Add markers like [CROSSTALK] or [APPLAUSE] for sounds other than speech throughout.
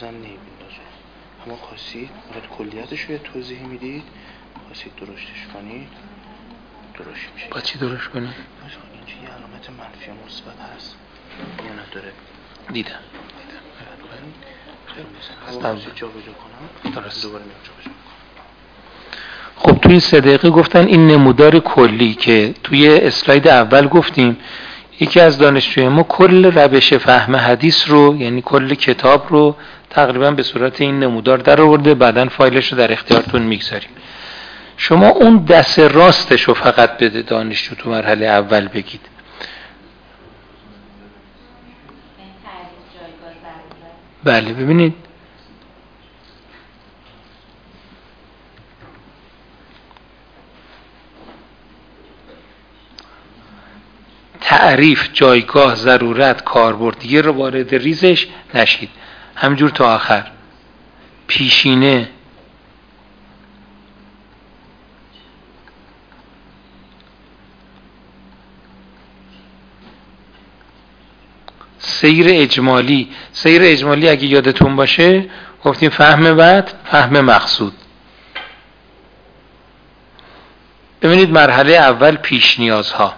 بازم نمیبینده اما خواستید باید کلیتش رو توضیح می‌دید. خواستید درشتش کنید. درشت میشه. با چی درشت کنید؟ اینجا یه علامت منفی مثبت هست. یا نداره. دیدم خیلی جا بجا کنم. درست. دوباره میام جا بجا خب توی سه دقیقه گفتن این نمودار کلی که توی اسلاید اول گفتیم یکی از دانشجوی ما کل روش فهم حدیث رو یعنی کل کتاب رو تقریبا به صورت این نمودار در آورده بعدا فایلش رو در اختیارتون می‌گذاریم. شما اون دست راستش رو فقط بده دانشجو تو مرحله اول بگید. بله ببینید. تعریف جایگاه ضرورت کاربرد دیگه رو وارد ریزش نشید. همجور تا آخر. پیشینه. سیر اجمالی. سیر اجمالی اگه یادتون باشه گفتیم فهم بعد فهم مقصود. ببینید مرحله اول پیش نیازها.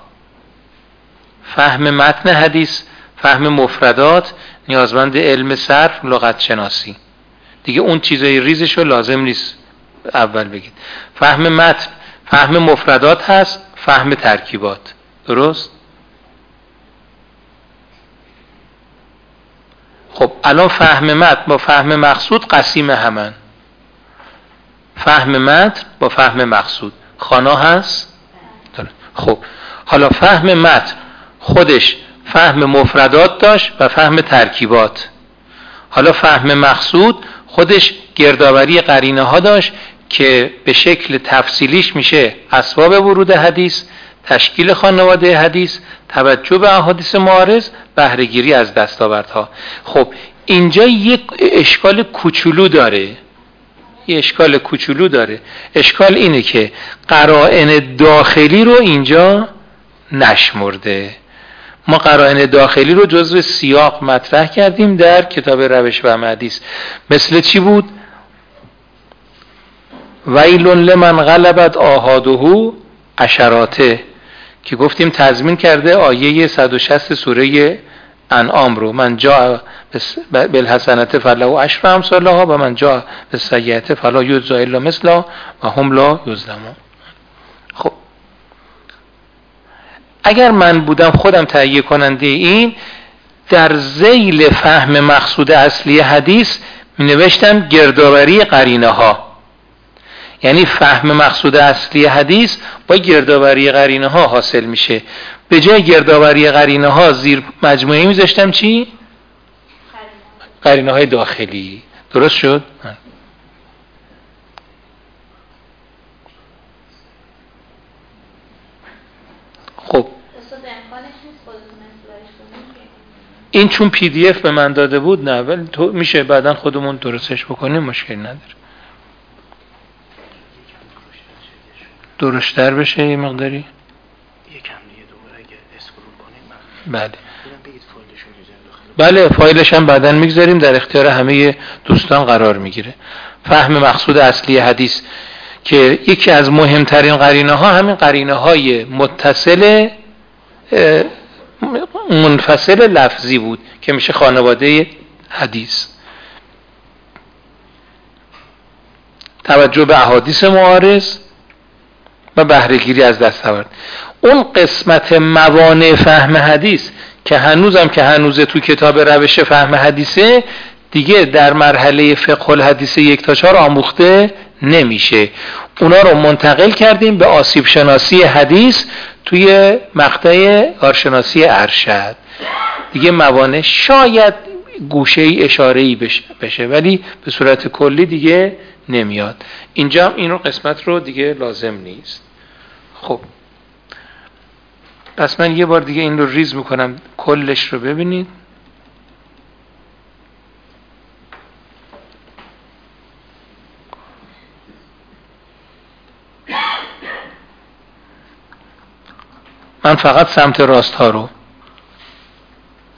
فهم متن حدیث فهم مفردات نیازمند علم صرف لغت شناسی. دیگه اون چیزای ریزش رو لازم نیست اول بگید. فهم متن فهم مفردات هست فهم ترکیبات. درست؟ خب الان فهم متن با فهم مقصود قسیم همن. فهم متن با فهم مقصود. خانا هست؟ خب حالا فهم متن خودش فهم مفردات داشت و فهم ترکیبات. حالا فهم مقصود خودش گردآوری قرینه ها داشت که به شکل تفصیلیش میشه اسباب ورود حدیث تشکیل خانواده حدیث توجه به احادیث معارض بهرهگیری از دستاوردها. خب اینجا یک اشکال کوچولو داره. یه اشکال کوچولو داره. اشکال اینه که قرائن داخلی رو اینجا نشمرده. ما قرائن داخلی رو جزو سیاق مطرح کردیم در کتاب روش و حدیث. مثل چی بود؟ ویل لمن غلبت آهاده اشراته که گفتیم تضمین کرده آیه 160 سوره انعام رو. من جا بالحسنت فلا و اشر امثالها و من جا به سیعت فلا یجزا الا مثلا و هم لا خب اگر من بودم خودم تهیه کننده این در زیل فهم مقصود اصلی حدیث می نوشتم گردآوری قرینه ها یعنی فهم مقصود اصلی حدیث با گردآوری قرینه ها حاصل میشه. به جای گردآوری قرینه ها زیر مجموعه میذاشتم چی؟ قرینه های داخلی. درست شد خب این چون پی دی اف به من داده بود نه ولی تو میشه بعدا خودمون درستش بکنیم مشکلی نداره. درشتر بشه یه مقداری؟ بله. بله فایلش هم بعدا می‌گذاریم. در اختیار همه دوستان قرار می‌گیره. فهم مقصود اصلی حدیث که یکی از مهمترین قرینه ها همین قرینه های متصل منفصل لفظی بود که میشه خانواده حدیث. توجه به احادیث معارض و بهرهگیری از دستاورد اون قسمت موانع فهم حدیث که هنوزم که هنوز تو کتاب روش فهم حدیثه دیگه در مرحله فقه الحدیث یک تا چهار آموخته نمیشه. اونا رو منتقل کردیم به آسیب شناسی حدیث توی مقطع کارشناسی ارشد. دیگه موانع شاید گوشه ای اشاره ای بشه ولی به صورت کلی دیگه نمیاد. اینجا هم این قسمت رو دیگه لازم نیست. خب. پس من یه بار دیگه این رو ریز می‌کنم. کلش رو ببینید من فقط سمت راست ها رو.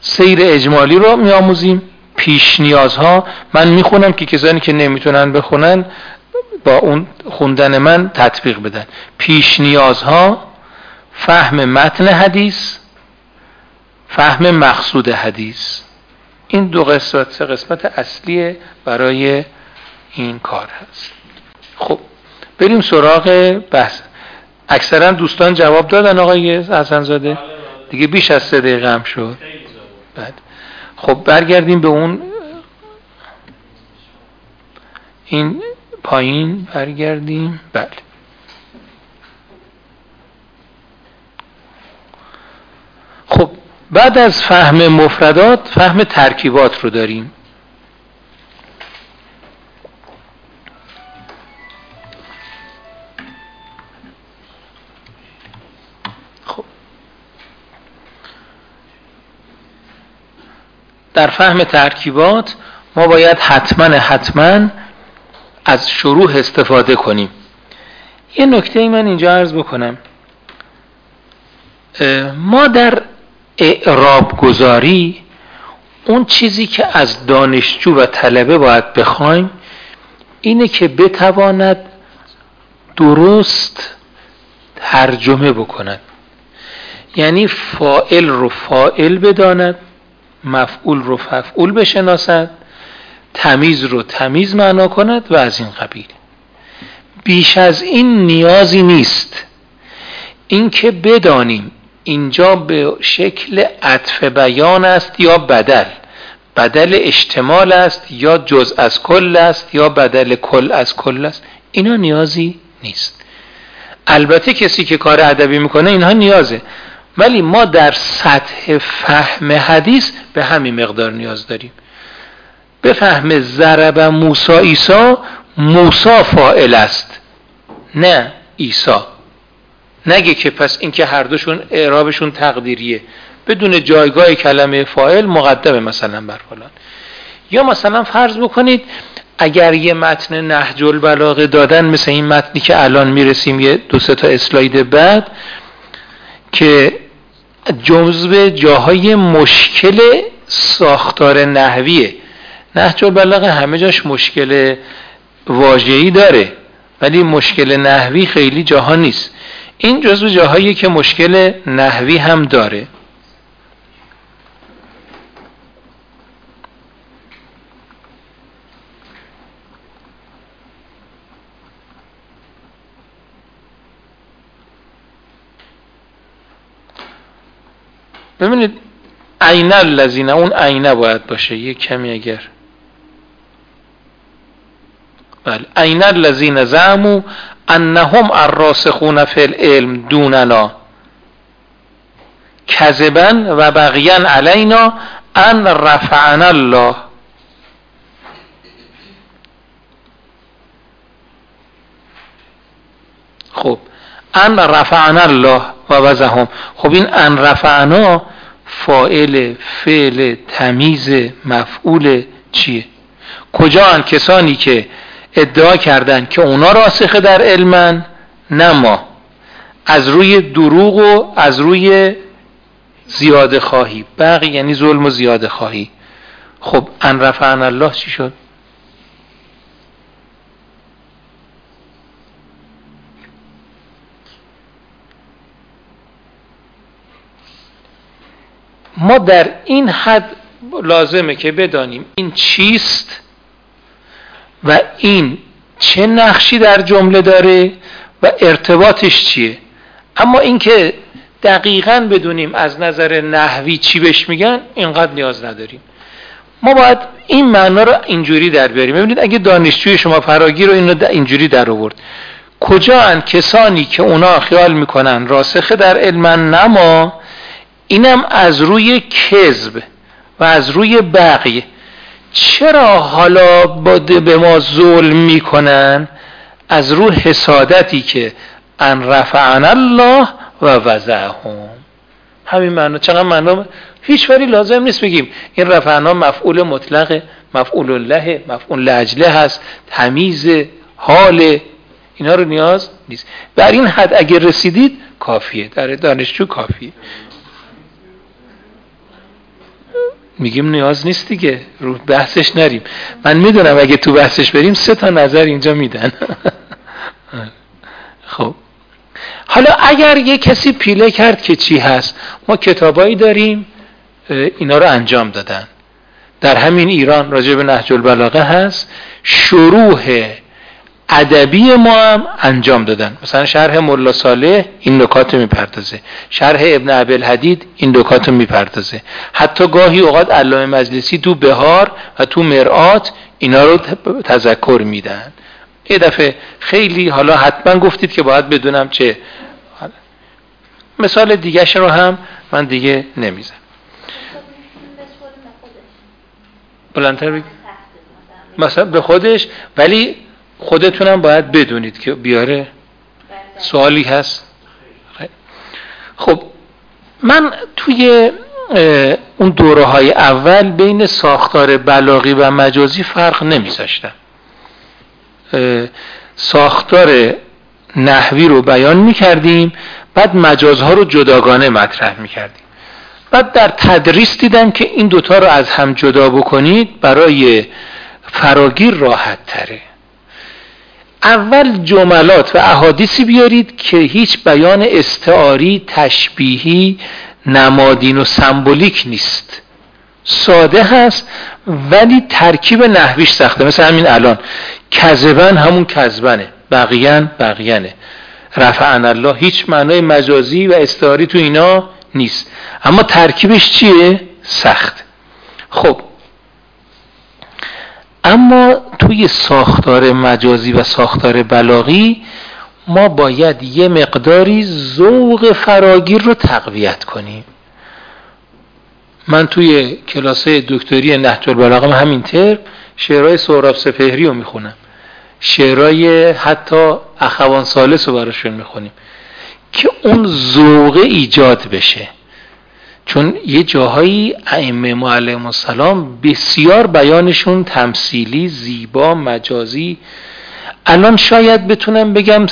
سیر اجمالی رو میآموزیم. پیش نیازها. من می‌خونم که کسانی که نمی‌تونن بخونن با اون خوندن من تطبیق بدن. پیش نیازها فهم متن حدیث فهم مقصود حدیث. این دو قسمت سه قسمت اصلی برای این کار هست. خب بریم سراغ بحث. اکثرا دوستان جواب دادن آقای حسنزاده. دیگه بیش از سه دقیقه هم شد. بعد. خب برگردیم به اون. این پایین برگردیم. بله. خب بعد از فهم مفردات فهم ترکیبات رو داریم. در فهم ترکیبات ما باید حتما حتما از شروع استفاده کنیم. یه نکته ای من اینجا عرض بکنم. ما در اعراب گذاری اون چیزی که از دانشجو و طلبه باید بخوایم اینه که بتواند درست ترجمه بکند. یعنی فائل رو فائل بداند. مفعول رو مفعول بشناسد تمیز رو تمیز معنا کند و از این قبیل. بیش از این نیازی نیست. اینکه بدانیم اینجا به شکل عطف بیان است یا بدل. بدل اشتمال است یا جز از کل است یا بدل کل از کل است. اینا نیازی نیست. البته کسی که کار ادبی می‌کنه اینها نیازه. ولی ما در سطح فهم حدیث به همین مقدار نیاز داریم. به فهم ضرب موسا ایسا موسا فائل است. نه ایسا نگه که پس اینکه هر دوشون اعرابشون تقدیریه. بدون جایگاه کلمه فاعل مقدمه مثلا بر فلان. یا مثلا فرض بکنید اگر یه متن نهج البلاغه دادن مثل این متنی که الان می‌رسیم یه دو سه تا اسلاید بعد که جزو جاهای مشکل ساختار نحویه. نهج البلاغه همه جاش مشکل واژه‌ای داره ولی مشکل نحوی خیلی جاها نیست. این جزو جاهایی که مشکل نحوی هم داره. ببینید عین الذین اون عینه باید باشه یه کمی اگر. بله عین الذین زعموا انهم الراسخون فی العلم دوننا. کذبا و بغیا علینا ان رفعنا الله. خب ان رفعنا الله و وزهم خب این ان رفعنا فائل فعل تمیز مفعول چیه؟ کجا کسانی که ادعا کردند که اونا راسخه در علمن؟ نه ما. از روی دروغ و از روی زیاده خواهی. بقی یعنی ظلم و زیاده خواهی. خب ان رفعن الله چی شد؟ ما در این حد لازمه که بدانیم این چیست و این چه نقشی در جمله داره و ارتباطش چیه. اما اینکه دقیقا بدونیم از نظر نحوی چی بهش میگن اینقدر نیاز نداریم. ما باید این معنا رو اینجوری در بیاریم. ببینید اگه دانشجوی شما فراگیر رو این رو اینجوری در آورد. کجا کسانی که اونا خیال می‌کنن راسخه در علم نما اینم از روی کذب و از روی بقیه. چرا حالا به ما ظلم می‌کنن؟ از رو حسادتی که ان رفعن الله و وضعهم. همین معنا چقدر معنا هیچ وری لازم نیست بگیم. این رفعنا مفعول مطلق مفعول الله مفعول لجله هست تمیز حال. اینا رو نیاز نیست. بر این حد اگر رسیدید کافیه. در دانشجو کافیه. میگیم نیاز نیست دیگه. رو بحثش نریم. من می‌دونم اگه تو بحثش بریم سه تا نظر اینجا میدن. [LAUGHS] خب. حالا اگر یه کسی پیله کرد که چی هست ما کتابایی داریم اینا رو انجام دادن. در همین ایران راجع به نهج البلاغه هست شروع ادبی ما هم انجام دادن. مثلا شرح ملا صالح این نکات می‌پردازه. شرح ابن عبل حدید این نکات می‌پردازه. حتی گاهی اوقات علامه مجلسی تو بهار و تو مرآت اینا رو تذکر میدن. یه دفعه خیلی حالا حتما گفتید که باید بدونم چه. مثال دیگه رو هم من دیگه نمیزم بلندتر بگید مثلا به خودش ولی خودتونم باید بدونید که بیاره سوالی هست. خب من توی اون دوره های اول بین ساختار بلاغی و مجازی فرق نمیذاشتم. ساختار نحوی رو بیان می‌کردیم بعد مجازها رو جداگانه مطرح می‌کردیم. بعد در تدریس دیدم که این دوتا رو از هم جدا بکنید برای فراگیر راحت تره اول جملات و احادیثی بیارید که هیچ بیان استعاری تشبیهی نمادین و سمبولیک نیست. ساده هست ولی ترکیب نحویش سخته. مثل همین الان. کذبن همون کذبنه. بقیان بقیانه رفعن الله هیچ معنای مجازی و استعاری تو اینا نیست. اما ترکیبش چیه؟ سخت. خب اما توی ساختار مجازی و ساختار بلاغی ما باید یه مقداری ذوق فراگیر رو تقویت کنیم. من توی کلاس دکتری نهج البلاغه همین ترم شعرهای سهراب سپهری رو می‌خونم. شعرهای حتی اخوان سالس رو براشون می‌خونیم که اون ذوق ایجاد بشه. چون یه جاهایی ائمه معلم السلام بسیار بیانشون تمثیلی زیبا مجازی. الان شاید بتونم بگم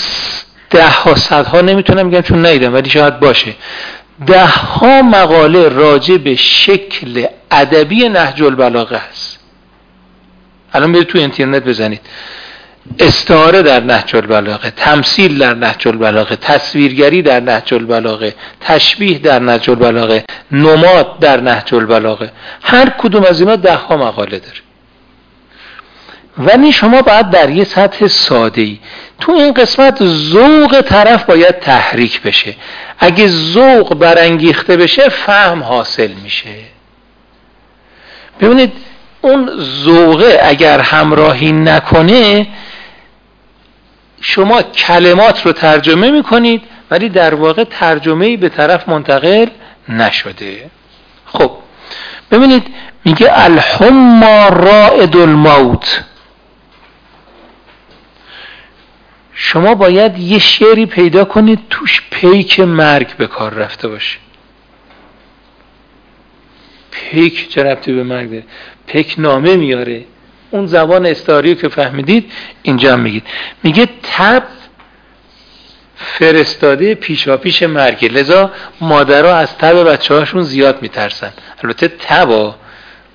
ده ها صد ها نمی‌تونم بگم چون نیدم ولی شاید باشه. ده ها مقاله راجع به شکل ادبی نهج البلاغه هست الان برید تو اینترنت بزنید. استعاره در نهج البلاغه تمثیل در نهج البلاغه تصویرگری در نهج البلاغه تشبیه در نهج البلاغه نماد در نهج البلاغه. هر کدوم از اینا ده ها مقاله داره. ولی شما باید در یه سطح ساده ای تو این قسمت ذوق طرف باید تحریک بشه. اگه ذوق برانگیخته بشه فهم حاصل میشه. ببینید اون ذوقه اگر همراهی نکنه شما کلمات رو ترجمه می‌کنید ولی در واقع ترجمه به طرف منتقل نشده. خب ببینید میگه الحما رائد الموت. شما باید یه شعری پیدا کنید توش پیک مرگ به کار رفته باشه. پیک چه رفته به مرگ داره؟ پیک نامه میاره. اون زبان استعاری که فهمیدید اینجا میگید. میگه تب فرستاده پیشا پیش مرگه لذا مادرها از تب بچه هاشون زیاد میترسن. البته تبا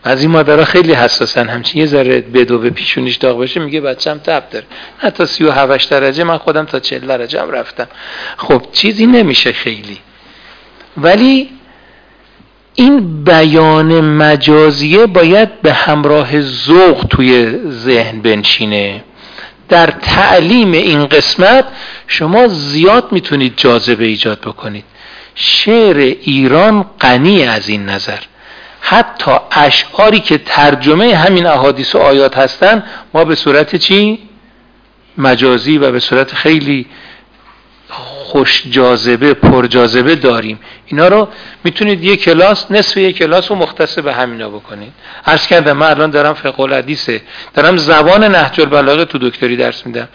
از این مادرها خیلی حساسن. همچین یه ذره بدو به پیشونیش داغ بشه میگه بچم تب داره. حتی سی و هوش درجه من خودم تا چل درجه هم رفتم. خب چیزی نمیشه خیلی. ولی این بیان مجازیه باید به همراه ذوق توی ذهن بنشینه. در تعلیم این قسمت شما زیاد می‌تونید جاذبه ایجاد بکنید. شعر ایران غنی از این نظر. حتی اشعاری که ترجمه همین احادیث و آیات هستند ما به صورت چی؟ مجازی و به صورت خیلی خوش جاذبه پر جاذبه داریم. اینا رو می‌تونید یک کلاس نصف یک کلاس رو مختص به همینا بکنید. عرض کردم من الان دارم فقه الحدیثه. دارم زبان نهج البلاغه تو دکتری درس میدم.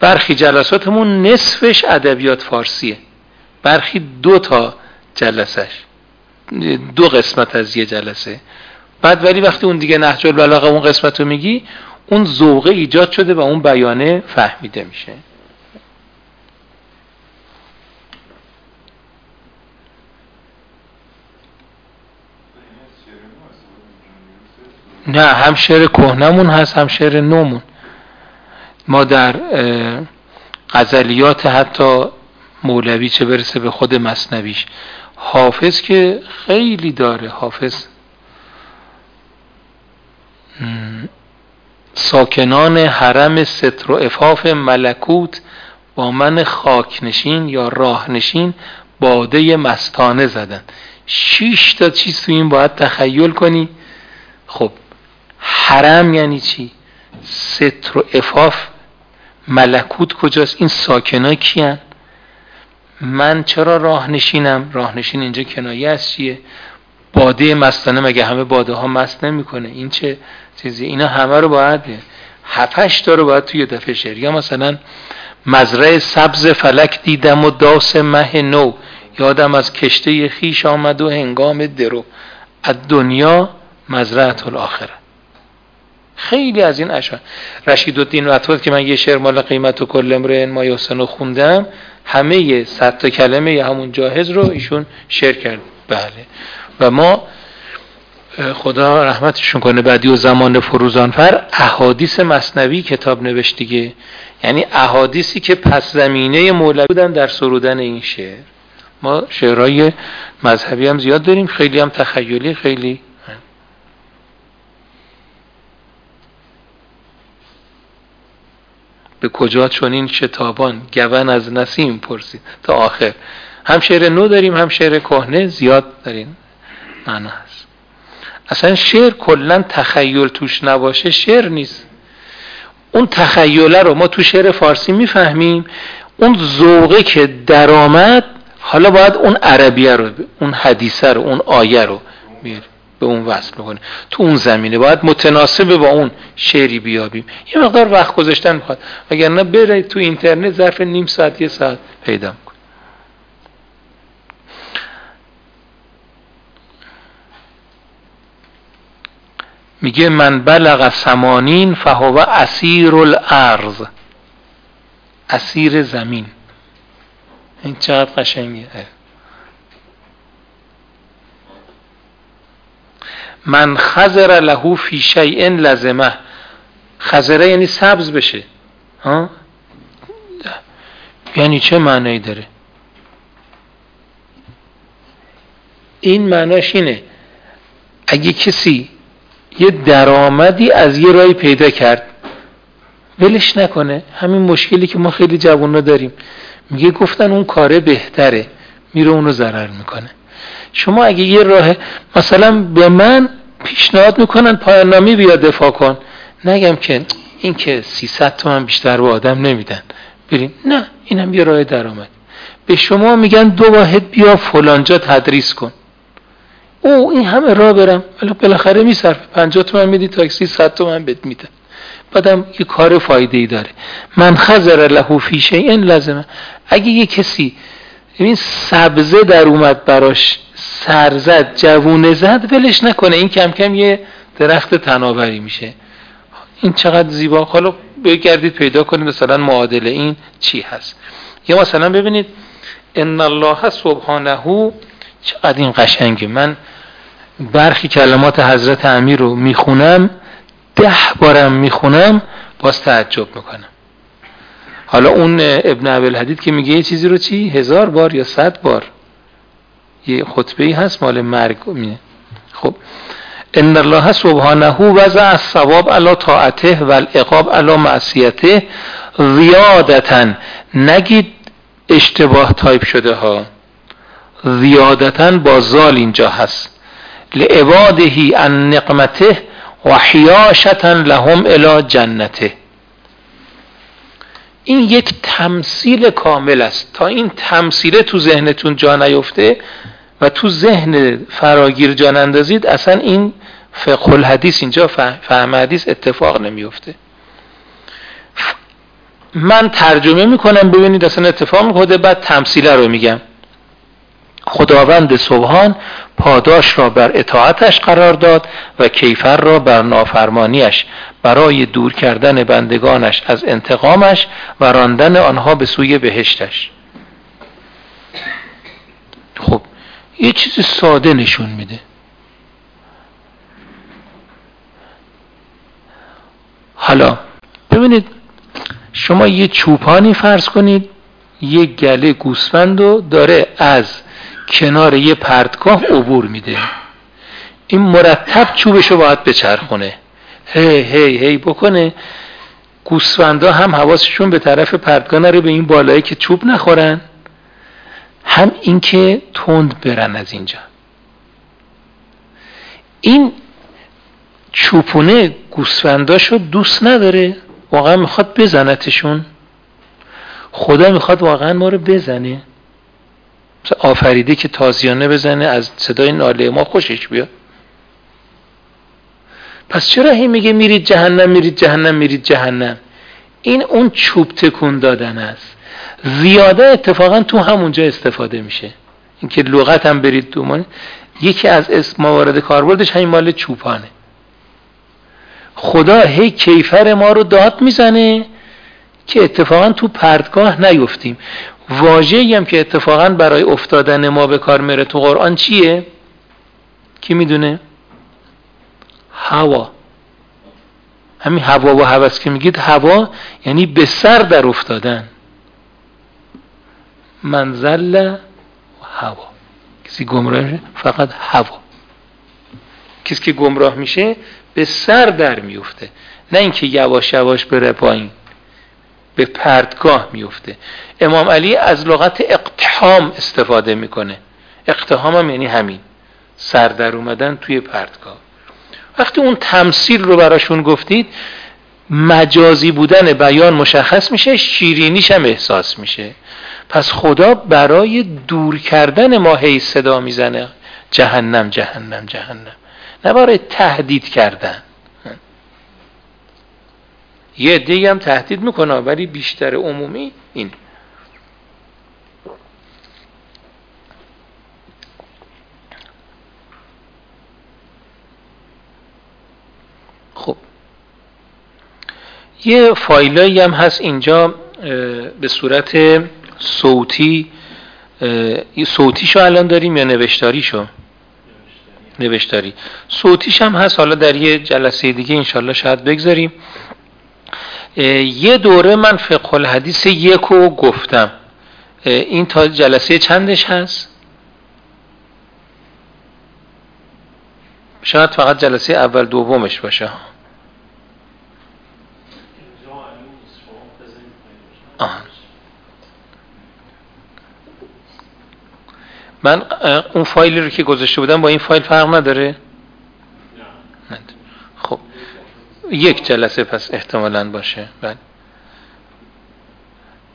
برخی جلساتمون نصفش ادبیات فارسیه. برخی دو تا جلسش دو قسمت از یه جلسه. بعد ولی وقتی اون دیگه نهج البلاغه اون قسمت رو میگی اون ذوقه ایجاد شده و اون بیانه فهمیده میشه. نه هم شعر کهنمون هست هم شعر نومون. ما در غزلیات حتی مولوی چه برسه به خود مصنویش. حافظ که خیلی داره حافظ. ساکنان حرم ستر و افاف ملکوت با من خاکنشین یا راهنشین باده مستانه زدن. شیش تا چیز تو این باید تخیل کنی. خب حرم یعنی چی؟ ستر و افاف ملکوت کجاست؟ این ساکنای کیان؟ من چرا راهنشینم؟ راهنشین اینجا کنایه از چیه؟ باده مستانه مگه همه باده ها مست نمی‌کنه؟ این چه چیزی؟ اینا همه رو باید هفتش تا رو باید توی دفعه شعر یا مثلا مزرعه سبز فلک دیدم و داس مه نو. یادم از کشته خیش آمد و هنگام درو. از دنیا مزرعت الاخره خیلی از این اشعار. رشید الدین وطفت که من یه شعر مال قیمت و کل امرئ ما یحسن خوندم همه صد تا کلمه همون جاهز رو ایشون شعر کرد. بله. و ما خدا رحمتشون کنه بعدی و زمان فروزانفر احادیث مصنوی کتاب نوشت دیگه. یعنی احادیثی که پس زمینه مولوی بودن در سرودن این شعر. ما شعرهای مذهبی هم زیاد داریم خیلی هم تخیلی خیلی به کجا چون این شتابان گون از نسیم پرسید. تا آخر. هم شعر نو داریم هم شعر کهنه زیاد داریم معنا هست. اصلا شعر کلا تخیل توش نباشه شعر نیست. اون تخیله رو ما تو شعر فارسی می‌فهمیم. اون ذوقه که درآمد حالا باید اون عربیه رو اون حدیثه رو اون آیه رو بیاریم. به اون وصل بکنیم تو اون زمینه باید متناسب با اون شعری بیابیم. یه مقدار وقت گذاشتن می‌خواد. وگرنه بره تو اینترنت ظرف نیم ساعت یه ساعت پیدا کن میگه من بلغ سمانین فهو اسیر الارض اسیر زمین. این چقدر قشنگه. من خزر له فی شیء لزمه. خزره یعنی سبز بشه. ها؟ یعنی چه معنی داره؟ این معناش اینه اگه کسی یه درآمدی از یه رای پیدا کرد ولش نکنه. همین مشکلی که ما خیلی جوونا داریم. میگه گفتن اون کاره بهتره. میره اونو ضرر می‌کنه. شما اگه یه راه مثلا به من پیشنهاد می‌کنن پایان نامی بیا دفاع کن. نگم که این که 300 تومن بیشتر به آدم نمیدن. بریم. نه اینم یه راه درآمد. به شما میگن دو واحد بیا فلانجا تدریس کن. او این همه راه برم. ولی بالاخره میصرفه. 50 تومن میدی تاکسی 100 تومن بهت میدن. بعدم یه کار فایده ای داره. من خزر له فی این لازمه اگه یه کسی این سبزه در اومد براش. سرزد جوونه زد ولش نکنه. این کم کم یه درخت تناوری میشه. این چقدر زیبا. حالا بگردید پیدا کنید مثلا معادل این چی هست. یا مثلا ببینید ان الله سبحانه چقدر این قشنگه. من برخی کلمات حضرت امیر رو می‌خونم ده بارم می‌خونم باز تعجب می‌کنم. حالا اون ابن عبل حدید که میگه یه چیزی رو چی؟ هزار بار یا صد بار. یه خطبه ای هست مال مرگ خب. ان الله سبحانه وضع الثواب علی طاعته و العقاب علی معصیته زیادتا. نگید اشتباه تایپ شده ها. زیادتا با زال اینجا هست. لعبادهی ان نقمته و حیاشتا لهم الى جنته. این یک تمثیل کامل است. تا این تمثیل تو ذهنتون جا نیفته و تو ذهن فراگیر جان اندازید اصلا این فقه الحدیث اینجا فهم حدیث اتفاق نمیفته. من ترجمه می‌کنم ببینید اصلا اتفاق میفته بعد تمثیله رو میگم. خداوند سبحان پاداش را بر اطاعتش قرار داد و کیفر را بر نافرمانیش. برای دور کردن بندگانش از انتقامش و راندن آنها به سوی بهشتش. خب یه چیز ساده نشون میده. حالا ببینید شما یه چوپانی فرض کنید یه گله گوسفند داره از کنار یه پرتگاه عبور میده. این مرتب چوبشو باید بچرخونه. هی هی هی بکنه. گوسفندا هم حواسشون به طرف پرتگاه نره به این بالایی که چوب نخورن. هم اینکه تند برن از اینجا. این چوپونه گوسفنداشو دوست نداره. واقعا می‌خواد بزنتشون. خدا می‌خواد واقعا ما رو بزنه. آفریده که تازیانه بزنه از صدای ناله ما خوشش بیاد. پس چرا هی میگه میرید جهنم میرید جهنم میرید جهنم؟ این اون چوب تکون دادن است. زیاده اتفاقا تو همونجا استفاده میشه. اینکه لغت هم برید تو یکی از اسم موارد کاربردش همین مال چوپانه. خدا هی کیفر ما رو داد می‌زنه که اتفاقا تو پرتگاه نیفتیم. واژه‌ای هم که اتفاقا برای افتادن ما به کار میره تو قرآن چیه؟ کی می‌دونه؟ هوا. همین هوا و هوس که میگید هوا یعنی به سر در افتادن. منزل و هوا. کسی گمراه فقط هوا. کسی که گمراه میشه به سر در میفته نه اینکه یواش یواش بره پایین. به پردگاه میفته. امام علی از لغت اقتحام استفاده می‌کنه. اقتحام هم یعنی همین. سر در اومدن توی پردگاه. وقتی اون تمثیل رو براشون گفتید مجازی بودن بیان مشخص میشه شیرینیش هم احساس میشه. پس خدا برای دور کردن ما هی صدا می‌زنه. جهنم جهنم جهنم. نه برای تهدید کردن. یه عده هم تهدید می‌کنه ولی بیشتر عمومی این. خب. یه فایلایی هم هست اینجا به صورت صوتی صوتیشو الان داریم یا نوشتاریشو؟ نوشتاری. صوتیش هم هست حالا در یه جلسه دیگه انشالله شاید بگذاریم. یه دوره من فقه الحدیث یک رو گفتم این تا جلسه چندش هست؟ شاید فقط جلسه اول دومش باشه. آه. من اون فایلی رو که گذاشته بودم با این فایل فرق نداره نه خب یک جلسه پس احتمالا باشه. بله.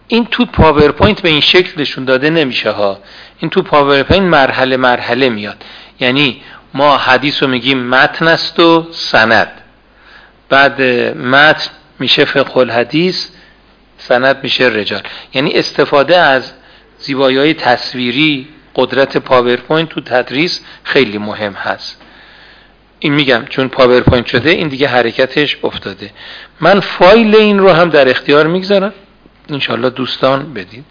این تو پاورپوینت به این شکل نشون داده نمیشه ها. این تو پاورپوینت مرحله مرحله میاد. یعنی ما حدیث رو میگیم متن است و سند. بعد متن میشه فقه الحدیث سند میشه رجال. یعنی استفاده از زیبایی های تصویری قدرت پاورپوینت تو تدریس خیلی مهم هست. این میگم چون پاورپوینت شده این دیگه حرکتش افتاده. من فایل این رو هم در اختیار می‌گذارم. انشالله دوستان بدید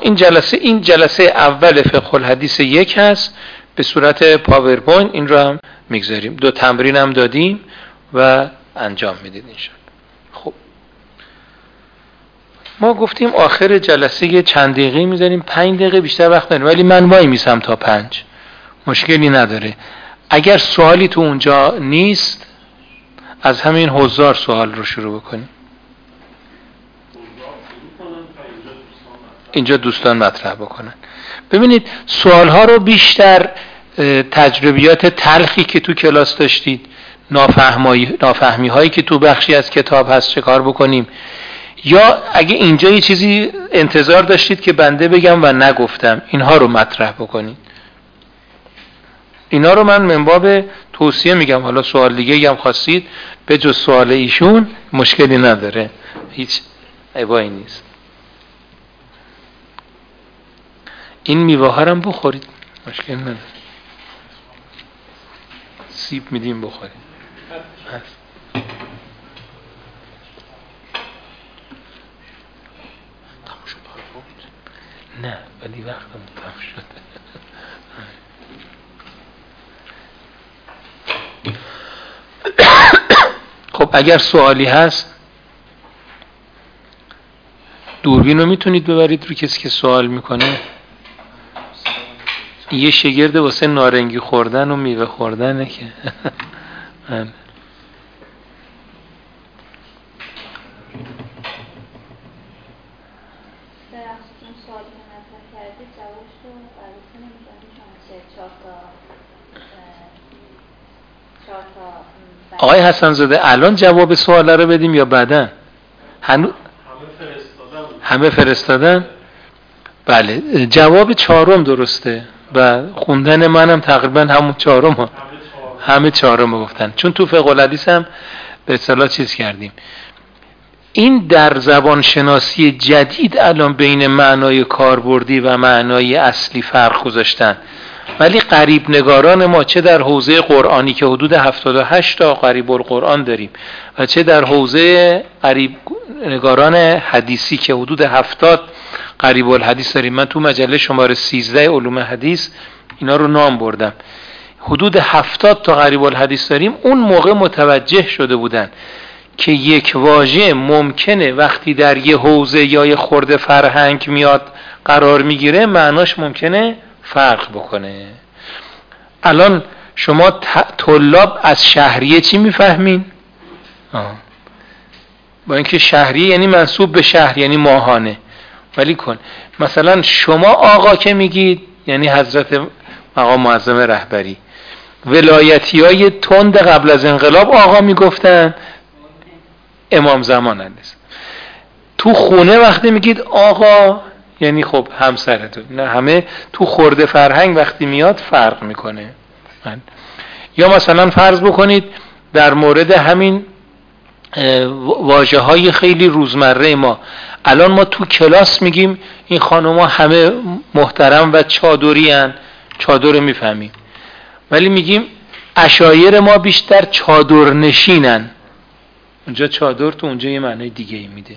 این جلسه این جلسه اول فقه الحدیث یک هست. به صورت پاورپوینت این رو هم می‌گذاریم. دو تمرین هم دادیم و انجام می‌دید انشالله خب. ما گفتیم آخر جلسه چند دقیقه می‌ذاریم. پنج دقیقه بیشتر وقت داریم ولی من وایمیسم تا پنج. مشکلی نداره. اگر سوالی تو اونجا نیست از همین هزار سوال رو شروع بکنیم. اینجا دوستان مطرح بکنن. ببینید سوال ها رو بیشتر تجربیات تلخی که تو کلاس داشتید نافهمی هایی که تو بخشی از کتاب هست چه کار بکنیم؟ یا اگه اینجا یه چیزی انتظار داشتید که بنده بگم و نگفتم اینها رو مطرح بکنید. اینا رو من منباب توصیه میگم. حالا سوال دیگه هم خواستید به جز سوال ایشون مشکلی نداره. هیچ عبایی نیست. این میوه هم بخورید. مشکل نداره. سیب میدیم بخورید نه ولی وقتم تمام شده. خب اگر سوالی هست دوربین رو می‌تونید ببرید رو کسی که سوال می‌کنه. یه شگرد واسه نارنگی خوردن و میوه خوردنه که. [LAUGHS] آقای حسن زاده الان جواب سوال رو بدیم یا بعدا؟ هنو... همه فرستادن؟ بله. جواب چهارم درسته و خوندن منم تقریبا همون چهارم ها. همه چهارم گفتن. چون تو فقه هم به اصطلاح چیز کردیم. این در زبان شناسی جدید الان بین معنای کاربردی و معنای اصلی فرق گذاشتن. ولی قریب نگاران ما چه در حوزه قرآنی که حدود 78 تا قریب القرآن داریم و چه در حوزه قریب نگاران حدیثی که حدود 70 قریب الحدیث داریم. من تو مجله شماره 13 علوم حدیث اینا رو نام بردم. حدود 70 تا قریب الحدیث داریم. اون موقع متوجه شده بودن که یک واژه ممکنه وقتی در یه حوزه یا یه خورده فرهنگ میاد قرار می‌گیره معناش ممکنه فرق بکنه. الان شما طلاب از شهریه چی می‌فهمین؟ با اینکه شهریه یعنی منصوب به شهر یعنی ماهانه. ولی کن. مثلا شما آقا که میگید یعنی حضرت مقام معظم رهبری. ولایتی های تند قبل از انقلاب آقا می‌گفتن امام زمان هست. تو خونه وقتی میگید آقا یعنی خب همسرتون. نه همه تو خورده فرهنگ وقتی میاد فرق می‌کنه. یا مثلا فرض بکنید در مورد همین واجه های خیلی روزمره ما. الان ما تو کلاس میگیم این خانوما همه محترم و چادری هن. چادر می‌فهمیم. ولی میگیم اشایر ما بیشتر چادر نشینن اونجا چادر تو اونجا یه معنی دیگه ای میده.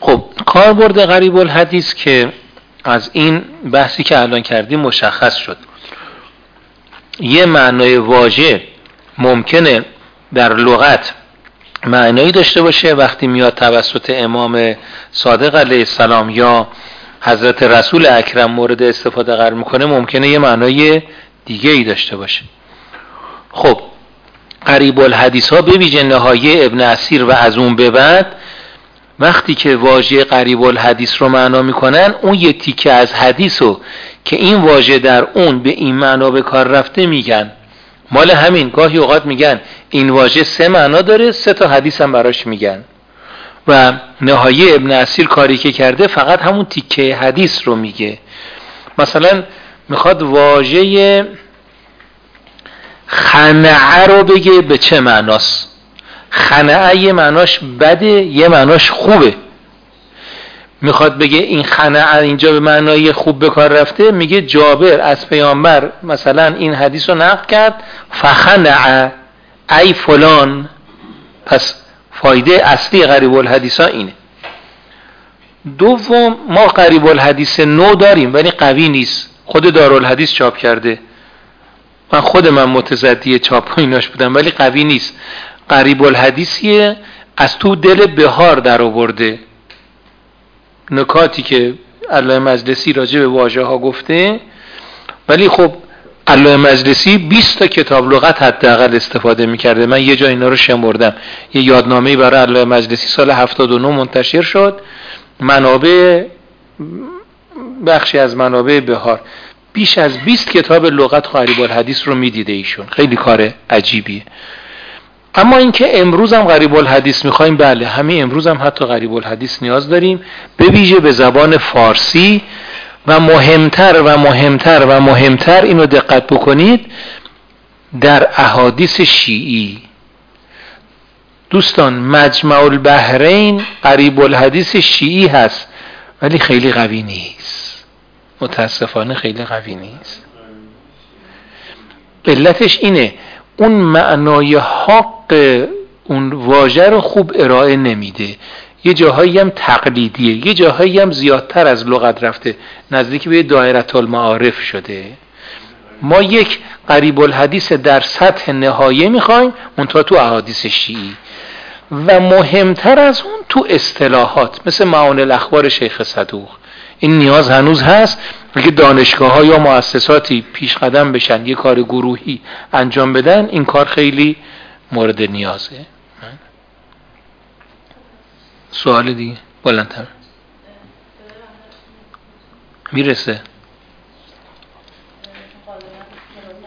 خب کاربرد غریب الحدیث که از این بحثی که الان کردیم مشخص شد. یه معنای واژه ممکنه در لغت معنایی داشته باشه. وقتی میاد توسط امام صادق علیه السلام یا حضرت رسول اکرم مورد استفاده قرار می‌کنه ممکنه یه معنای دیگه ای داشته باشه. خب قریب الحدیث ها به ویژه نهایه ابن اسیر و از اون به بعد وقتی که واژه قریب الحدیث رو معنا می‌کنن اون یک تیکه از حدیث رو که این واژه در اون به این معنا به کار رفته میگن. مال همین گاهی اوقات میگن این واژه سه معنا داره سه تا حدیث هم براش میگن. و نهایه ابن اسیر کاری که کرده فقط همون تیکه حدیث رو میگه. مثلا می‌خواد واژه خنعه رو بگه به چه معناست؟ خنعه یه معناش بده یه معناش خوبه. می‌خواد بگه این خنعه اینجا به معنای خوب به کار رفته میگه جابر از پیامبر مثلا این حدیث رو نقل کرد فخنعه ای فلان. پس فایده اصلی غریب الحدیث اینه. دوم ما غریب الحدیث نو داریم ولی قوی نیست. خود دارالحدیث چاپ کرده. من خود من متزدی چاپ ایناش بودم ولی قوی نیست. قریب الحدیثیه از تو دل بهار در آورده. نکاتی که علامه مجلسی راجع به واژه ها گفته ولی خب علامه مجلسی 20 تا کتاب لغت حداقل استفاده می‌کرده. من یه جا اینا رو شمردم. یه یادنامه برای علامه مجلسی سال 79 منتشر شد. منابع بخشی از منابع بهار. بیش از 20 کتاب لغت قریب الحدیث رو می‌دیده ایشون. خیلی کار عجیبیه. اما اینکه امروز هم غریب الحدیث می‌خوایم بله همین امروز هم حتی غریب الحدیث نیاز داریم. به ویژه به زبان فارسی و مهمتر و مهمتر و مهمتر اینو دقت بکنید در احادیث شیعی. دوستان مجمع البحرین قریب الحدیث شیعی هست ولی خیلی قوی نیست. متاسفانه خیلی قوی نیست. علتش اینه اون معنای حق اون واژه رو خوب ارائه نمیده. یه جاهایی هم تقلیدیه یه جاهایی هم زیادتر از لغت رفته. نزدیک به دایره المعارف شده. ما یک قریب الحدیث در سطح نهایه می‌خوایم منتها تو احادیث شیعی. و مهمتر از اون تو اصطلاحات مثل معان الاخبار شیخ صدوق. این نیاز هنوز هست. اگه دانشگاه ها یا مؤسساتی پیش قدم بشن یه کار گروهی انجام بدن این کار خیلی مورد نیازه. سوال دیگه؟ بلندتر. می‌رسه.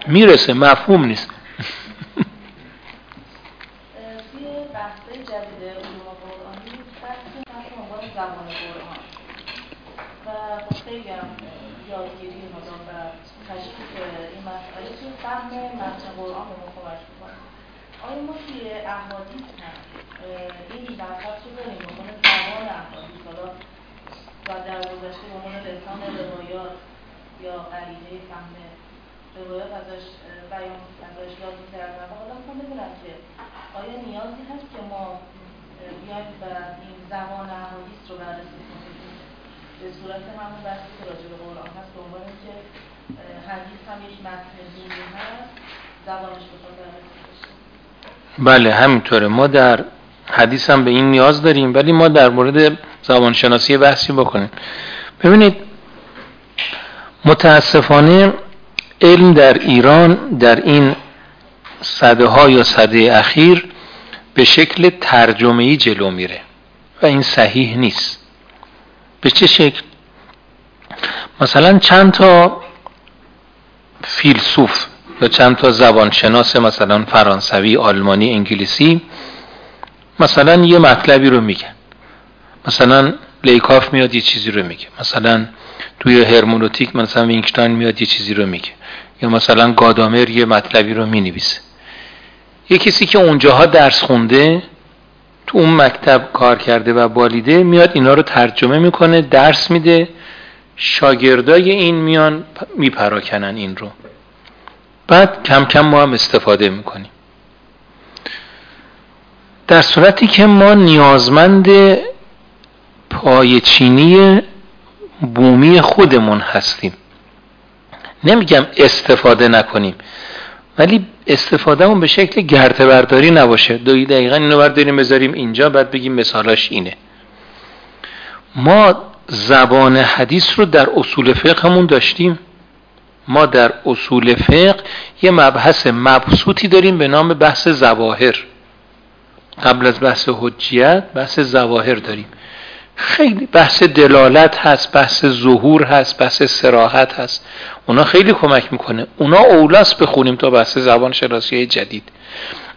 می‌رسه مفهوم نیست. روایات ازش بیان ازش یاد می‌کردن و حالا می‌خوام بدونم که آیا نیازی هست که ما بیایم و این زبان احادیث رو بررسی کنیم به صورت همون بحثی که راجع به قرآن هست به عنوان که حدیث هم یک متن دینی هست بله همینطوره. ما در حدیث هم به این نیاز داریم ولی ما در مورد زبانشناسی بحثی بکنیم. ببینید متاسفانه علم در ایران در این صده ها یا صده اخیر به شکل ترجمه جلو میره و این صحیح نیست. به چه شکل؟ مثلا چند تا فیلسوف یا چند تا زبانشناس مثلا فرانسوی آلمانی انگلیسی مثلا یه مطلبی رو میگن. مثلا لیکاف میاد یه چیزی رو میگه. مثلا توی هرمونوتیک مثلا وینکشتاین میاد یه چیزی رو میگه. یا مثلا گادامر یه مطلبی رو می نویسه یه کسی که اونجاها درس خونده تو اون مکتب کار کرده و بالیده میاد اینا رو ترجمه می‌کنه درس میده. شاگردای این میان میپراکنن این رو. بعد کم کم ما هم استفاده می‌کنیم. در صورتی که ما نیازمند پایچینی بومی خودمون هستیم. نمیگم استفاده نکنیم ولی استفادهمون به شکل گرته برداری نباشه. دوی دقیقا اینو برداریم بذاریم اینجا بعد بگیم مثالاش اینه. ما زبان حدیث رو در اصول فقهمون داشتیم. ما در اصول فقه یه مبحث مبسوطی داریم به نام بحث زواهر. قبل از بحث حجیت بحث زواهر داریم. خیلی بحث دلالت هست بحث ظهور هست بحث سراحت هست. اونا خیلی کمک می‌کنه. اونا اولاس بخونیم تا بحث زبان شناسی جدید.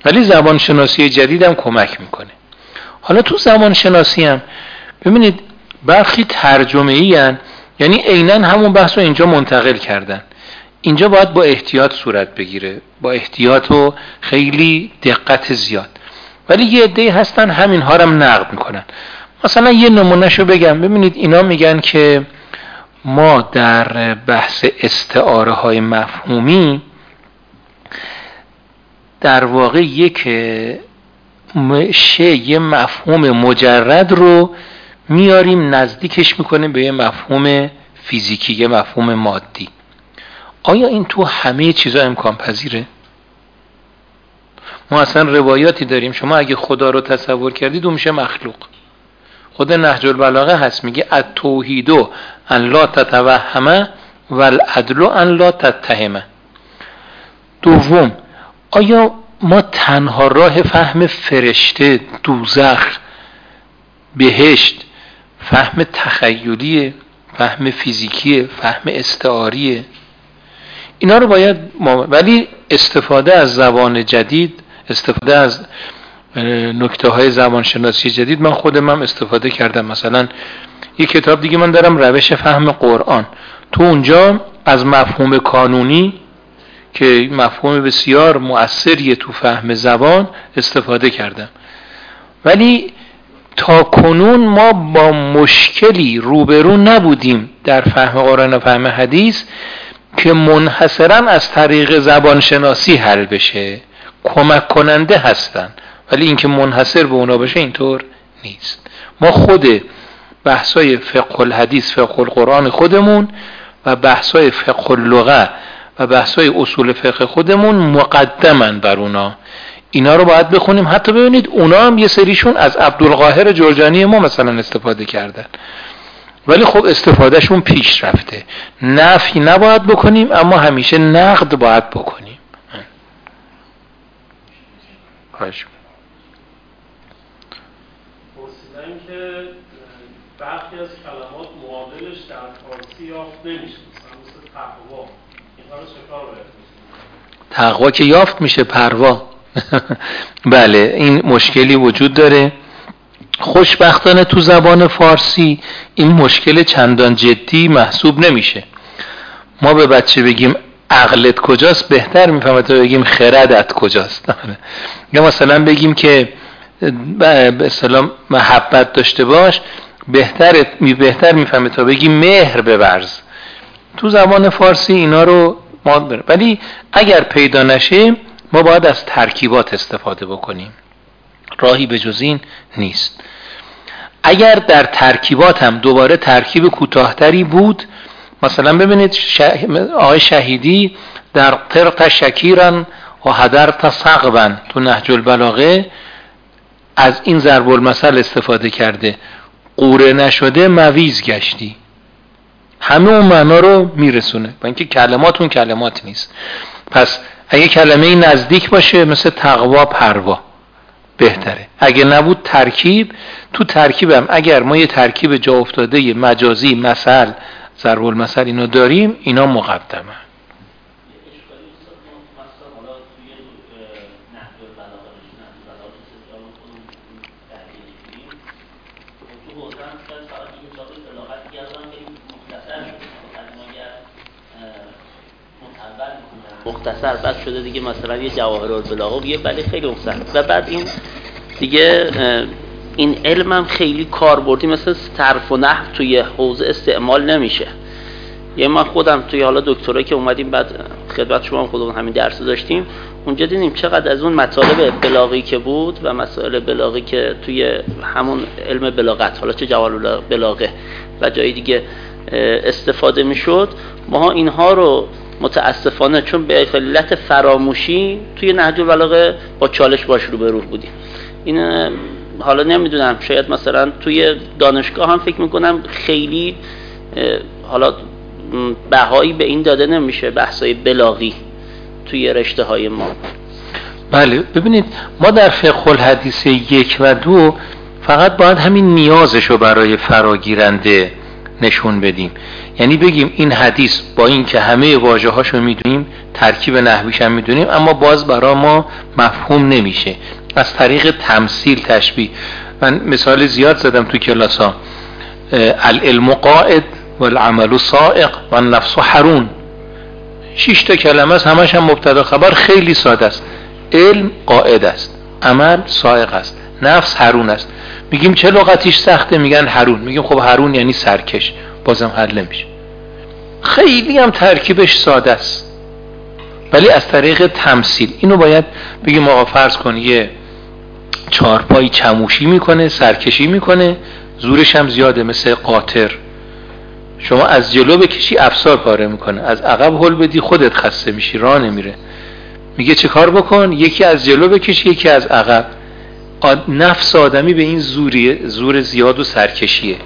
ولی زبان شناسی جدید هم کمک می‌کنه. حالا تو زبان شناسی هم ببینید برخی ترجمه ای یعنی عینا همون بحث رو اینجا منتقل کردن. اینجا باید با احتیاط صورت بگیره. با احتیاط و خیلی دقت زیاد. ولی یه عده هستن همین ها هم نقد می‌کنن. مثلا یه نمونهشو بگم. ببینید اینا میگن که ما در بحث استعاره های مفهومی در واقع یک شه یه مفهوم مجرد رو میاریم نزدیکش می‌کنیم به یه مفهوم فیزیکی یه مفهوم مادی. آیا این تو همه چیزا امکان پذیره؟ ما اصلا روایاتی داریم. شما اگه خدا رو تصور کردید اون میشه مخلوق. خود نهج البلاغه هست میگه التوحیدو ان لا تتوهمه و العدل ان لا تتهمه دوم آیا ما تنها راه فهم فرشته دوزخ بهشت فهم تخیلیه فهم فیزیکیه فهم استعاریه؟ اینا رو باید ما ولی استفاده از زبان جدید استفاده از نکته های زبانشناسی جدید من خودم هم استفاده کردم. مثلا یه کتاب دیگه من دارم روش فهم قرآن. تو اونجا از مفهوم کانونی که مفهوم بسیار مؤثریه تو فهم زبان استفاده کردم. ولی تا کنون ما با مشکلی روبرو نبودیم در فهم قرآن و فهم حدیث. که منحصرا از طریق زبانشناسی حل بشه کمک کننده هستن. ولی اینکه منحصر به اونا بشه اینطور نیست. ما خود بحثای فقه الحدیث فقه القرآن خودمون و بحثای فقه اللغه و بحثای اصول فقه خودمون مقدمن بر اونا. اینا رو باید بخونیم. حتی ببینید اونا هم یه سریشون از عبدالقاهر جرجانی ما مثلا استفاده کردن. ولی خب استفادهشون پیش رفته. نفی نباید بکنیم اما همیشه نقد باید بکنیم. خواهش که برخی از کلمات معادلش در فارسی یافت نمیشه. مثلا مثل تقوا. تقوا که یافت میشه پروا. [LAUGHS] بله این مشکلی وجود داره. خوشبختانه تو زبان فارسی این مشکل چندان جدی محسوب نمیشه. ما به بچه بگیم عقلت کجاست بهتر می‌فهمه تا بگیم خردت کجاست. [LAUGHS] یا مثلا بگیم که به سلام محبت داشته باش بهتر بهتر می‌فهمه تا بگیم مهر بورز. تو زبان فارسی اینا رو ما ولی اگر پیدا نشه ما باید از ترکیبات استفاده بکنیم. راهی به جز این نیست. اگر در ترکیبات هم دوباره ترکیب کوتاهتری بود مثلا ببینید آقای شهیدی در طرق شکیرن و هدر سقبن تو نهج البلاغه از این ضرب المثل استفاده کرده. قوره نشده مویز گشتی. همه اون معنا رو میرسونه. با اینکه کلمات اون کلمات نیست. پس اگه کلمه نزدیک باشه مثل تقوا پروا. بهتره. اگه نبود ترکیب تو ترکیبم اگر ما یه ترکیب جا افتاده مجازی مثل ضرب المثل اینو داریم اینا مقدمه مختصر بعد شده دیگه مثلا یه جواهر البلاغه یه بله خیلی مختصر و بعد این دیگه این علمم خیلی کاربردی مثل صرف و نحو توی حوزه استعمال نمیشه. یه ما خودم توی حالا دکترا که اومدیم بعد خدمت شما خودمون همین درس داشتیم اونجا دیدیم چقدر از اون مطالب بلاغی که بود و مسائل بلاغی که توی همون علم بلاغت حالا چه جوال بلاغه و جای دیگه استفاده می‌شد ما اینها رو متاسفانه چون به علت فراموشی توی نهج البلاغه با چالش باش رو روح بودیم. این حالا نمی‌دونم شاید مثلا توی دانشگاه هم فکر می‌کنم خیلی حالا بهایی به این داده نمیشه بحثای بلاغی توی رشته های ما. بله ببینید ما در فقه الحدیث یک و دو فقط باید همین نیازش رو برای فراگیرنده نشون بدیم. یعنی بگیم این حدیث با اینکه همه واژه هاشو می‌دونیم ترکیب نحویش هم می‌دونیم اما باز برا ما مفهوم نمیشه. از طریق تمثیل تشبیه. من مثال زیاد زدم تو کلاس ها العلم قائد والعمل سائق و نفس حرون. شش تا کلمه است همش هم مبتدا خبر خیلی ساده است. علم قائد است عمل سائق است نفس حرون است. میگیم چه لغتیش سخته؟ میگن حرون. میگیم خب حرون یعنی سرکش. بازم حل نمیشه. خیلی هم ترکیبش ساده است. ولی از طریق تمثیل. اینو باید بگیم آقا فرض کن یه چارپایی چموشی می‌کنه سرکشی می‌کنه زورش هم زیاده مثل قاطر. شما از جلو بکشی افسار پاره می‌کنه. از عقب هل بدی خودت خسته میشی راه نمیره. میگه چه کار بکن؟ یکی از جلو بکشی یکی از عقب. نفس آدمی به این زوریه زور زیاد و سرکشیه.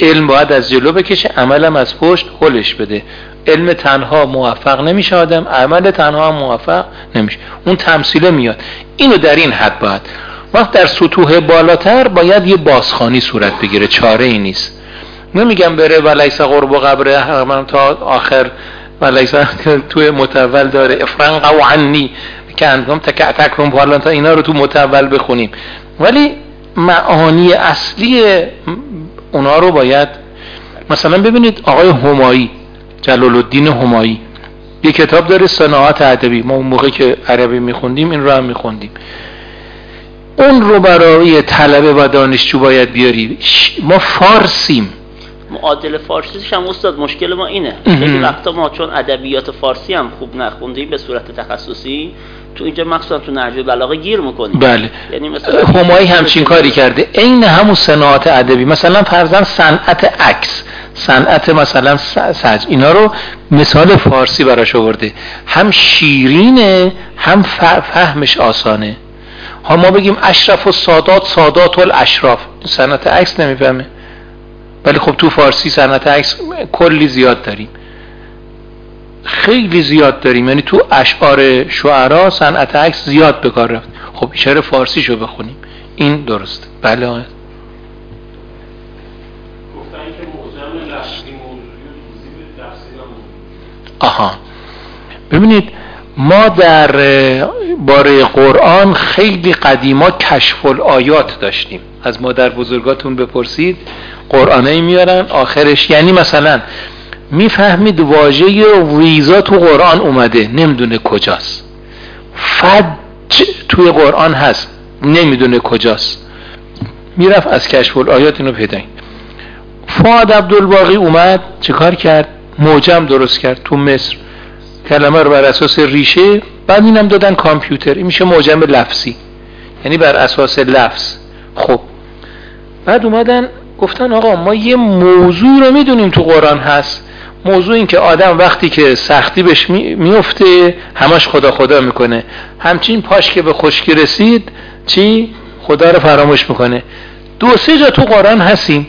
علم باید از جلو بکشه عملم از پشت هلش بده. علم تنها موفق نمیشه آدم عمل تنها هم موفق نمیشه. اون تمثیله میاد. اینو در این حد باید. وقت در سطوح بالاتر باید یه بازخانی صورت بگیره. چاره ای نیست نمیگم بره ولیس قرب و قبره من تا آخر ولیس [LAUGHS] توی متول داره. افرنق و عنی. که انگام تک تکرم تا اینا رو تو متول بخونیم. ولی معانی اصلی اونا رو باید مثلا ببینید آقای همایی جلال الدین همایی یه کتاب داره صناعت ادبی. ما اون موقع که عربی میخوندیم این رو هم میخوندیم. اون رو برای طلبه و دانشجو باید بیاری. ما فارسیم. معادل فارسیش هم استاد مشکل ما اینه. خیلی وقتا ما چون ادبیات فارسی هم خوب نخوندیم به صورت تخصصی تو اینجا مخصوصا تو نهج بلاغه گیر می‌کنیم بله. یعنی مثلا همایی همچین کاری کرده. عین همون صناعت ادبی. مثلا فرضاً صنعت عکس. صنعت مثلا سج اینا رو مثال فارسی براش آورده. هم شیرینه هم فهمش آسانه. ها ما بگیم اشرف و سادات سادات و الاشراف. صنعت عکس نمی‌فهمه. ولی خب تو فارسی صنعت عکس کلی زیاد داریم. خیلی زیاد داریم. یعنی تو اشعار شعرا صنعت عکس زیاد به کار رفت. خب شعر فارسی شو بخونیم. این درست. بله. نموجود آها. ببینید ما در باره قرآن خیلی قدیما کشف الآیات داشتیم. از مادر بزرگاتون بپرسید قرآنه میارن آخرش یعنی مثلا می‌فهمید واژه ویزا تو قرآن اومده نمی‌دونه کجاست. فج توی قرآن هست نمی‌دونه کجاست. می‌رفت از کشف الآیات اینو پیدا فاد عبدالباقی اومد چیکار کرد؟ موجم درست کرد تو مصر. کلمه رو بر اساس ریشه بعد اینم دادن کامپیوتر. این میشه موجم لفظی. یعنی بر اساس لفظ. خب. بعد اومدن گفتن آقا ما یه موضوع رو می‌دونیم تو قرآن هست. موضوع این که آدم وقتی که سختی بهش میفته همش خدا خدا می‌کنه. همچین پاش که به خشکی رسید چی؟ خدا رو فراموش می‌کنه. دو سه جا تو قرآن هستیم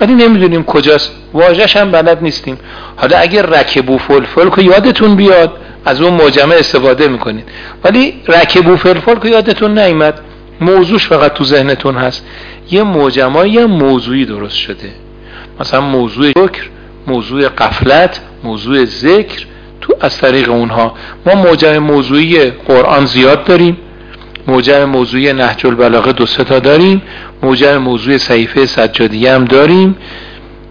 ولی نمی‌دونیم کجاست. واژش هم بلد نیستیم. حالا اگر رکبو فلفل که یادتون بیاد از اون مجمع استفاده می‌کنید. ولی رکبو فلفل که یادتون نیمد موضوعش فقط تو ذهنتون هست. یه مجمع یه موضوعی درست شده. مثلا موضوع شکر. موضوع قفلت موضوع ذکر تو از طریق اونها. ما موجب موضوعی قرآن زیاد داریم موجب موضوعی نهج البلاغه دو سه تا داریم موجب موضوع صحیفه سجادیه هم داریم.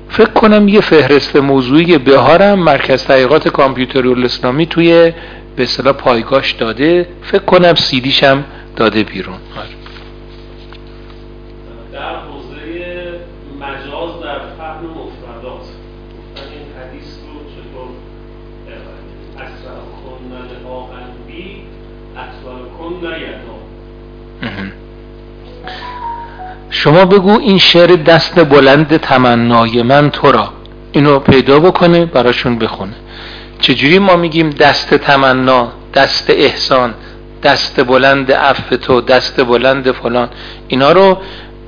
فکر کنم یه فهرست موضوعی بهارم مرکز تحقیقات کامپیوتر الاسلامی توی به اصطلاح پایگاش داده. فکر کنم سیدیش هم داده بیرون. شما بگو این شعر دست بلند تمنای من تو را اینو پیدا بکنه براشون بخونه. چجوری ما میگیم دست تمنا دست احسان دست بلند عفو تو دست بلند فلان؟ اینا رو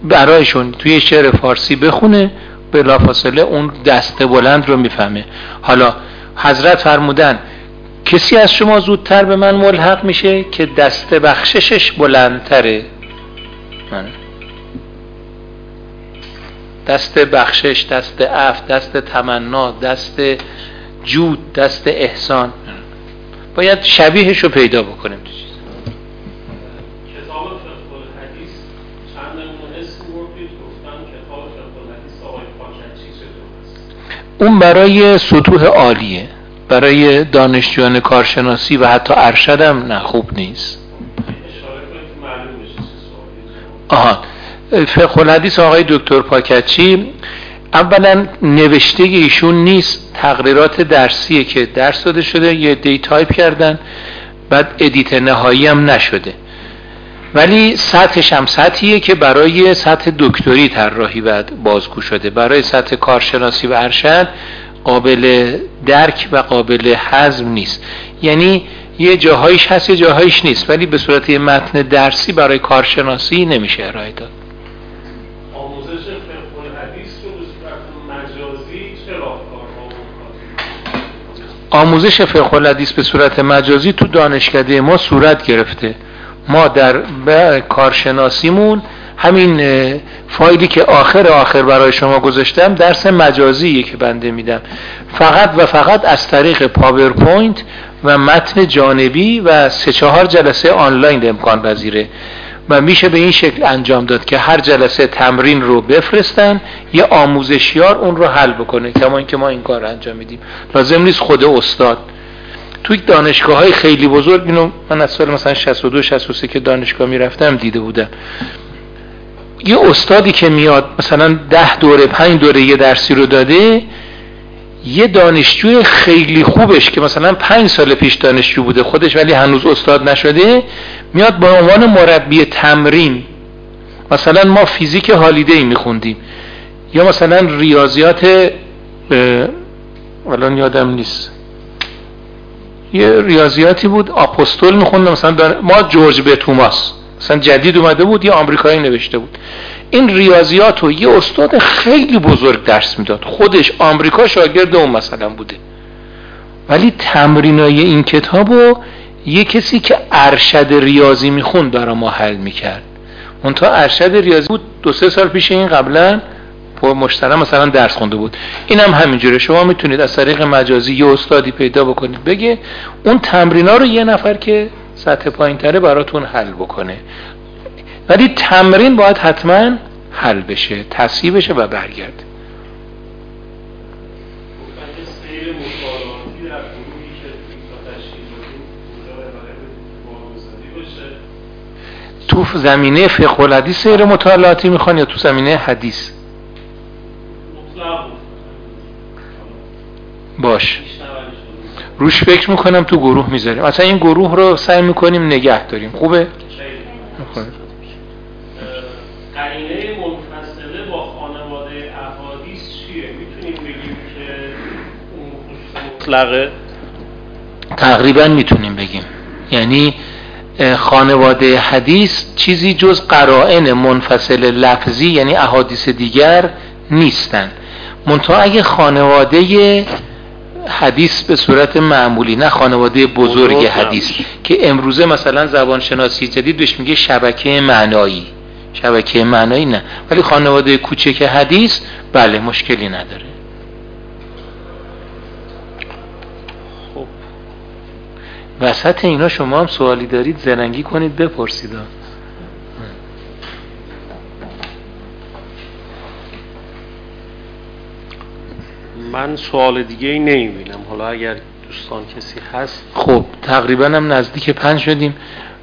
برایشون توی شعر فارسی بخونه بلافاصله اون دست بلند رو می‌فهمه. حالا حضرت فرمودن کسی از شما زودتر به من ملحق میشه که دست بخششش بلندتره؟ من. دست بخشش دست عف دست تمنا دست جود دست احسان. باید شبیهش رو پیدا بکنیم تو چیز. کتاب فقه الحدیث چند نمونه اسم بردید گفتن کتاب فقه الحدیث آقای پاکچی چطور اون برای سطوح عالیه. برای دانشجویان کارشناسی و حتی ارشدم نه خوب نیست. آها. فقه الحدیث آقای دکتر پاکتچی اولا نوشته ایشون نیست تقریرات درسیه که درس داده شده یه عده‌ای تایپ کردن بعد edit نهایی هم نشده. ولی سطحش هم سطحیه که برای سطح دکتری طراحی بعد بازگو شده. برای سطح کارشناسی و ارشد قابل درک و قابل هضم نیست. یعنی یه جاهایش هست یه جاهایش نیست. ولی به صورت متن درسی برای کارشناسی نمیشه ارائه داد. آموزش فقه الحدیث به صورت مجازی تو دانشکده ما صورت گرفته. ما در کارشناسیمون همین فایلی که آخر آخر برای شما گذاشتم درس مجازیه که بنده میدم. فقط و فقط از طریق پاورپوینت و متن جانبی و سه چهار جلسه آنلاین امکان پذیره و میشه به این شکل انجام داد که هر جلسه تمرین رو بفرستن یه آموزشیار اون رو حل بکنه کما اینکه ما این کار رو انجام میدیم. لازم نیست خود استاد. توی دانشگاه های خیلی بزرگ اینو من از سال مثلا 62 63 که دانشگاه می‌رفتم دیده بودم. یه استادی که میاد مثلا ده دوره پنج دوره یه درسی رو داده یه دانشجوی خیلی خوبش که مثلا پنج سال پیش دانشجو بوده خودش ولی هنوز استاد نشده میاد با عنوان مربی تمرین. مثلا ما فیزیک هالیدی میخوندیم یا مثلا ریاضیات الان یادم نیست. یه ریاضیاتی بود آپوستول میخوندم مثلا ما جورج به توماس مثلا جدید اومده بود یه آمریکایی نوشته بود. این ریاضیات رو یه استاد خیلی بزرگ درس می‌داد. خودش آمریکا شاگرد اون مثلا بوده. ولی تمرینای این کتاب رو یه کسی که ارشد ریاضی می‌خوند برای ما حل می‌کرد. تا ارشد ریاضی بود دو سه سال پیش این قبلا مشترم مثلا درس خونده بود. این هم همینجوره. شما می‌تونید از طریق مجازی یه استادی پیدا بکنید. بگه اون تمرینا رو یه نفر که سطح پایین تره براتون حل بکنه. ولی تمرین باید حتما حل بشه تصحیح بشه و برگرده. تو زمینه فقه الحدیث سیر مطالعاتی می‌خوان یا تو زمینه حدیث؟ باش. روش فکر می‌کنم تو گروه می‌ذاریم. اصلا این گروه رو سعی می‌کنیم نگه داریم. خوبه؟ قرینه منفصله با خانواده احادیث چیه؟ می‌تونیم بگیم که اون مطلقه؟ تقریبا می‌تونیم بگیم یعنی خانواده حدیث چیزی جز قرائن منفصل لفظی یعنی احادیث دیگر نیستند منتها اگه خانواده حدیث به صورت معمولی نه خانواده بزرگ حدیث که امروزه مثلا زبان شناسی جدید بهش میگه شبکه معنایی شبکه معنایی نه. ولی خانواده کوچک حدیث بله مشکلی نداره. خب. وسط اینا شما هم سوالی دارید زرنگی کنید بپرسید. من سوال دیگه ای نمی‌بینم. حالا اگر دوستان کسی هست. خب تقریبا هم نزدیک پنج شدیم.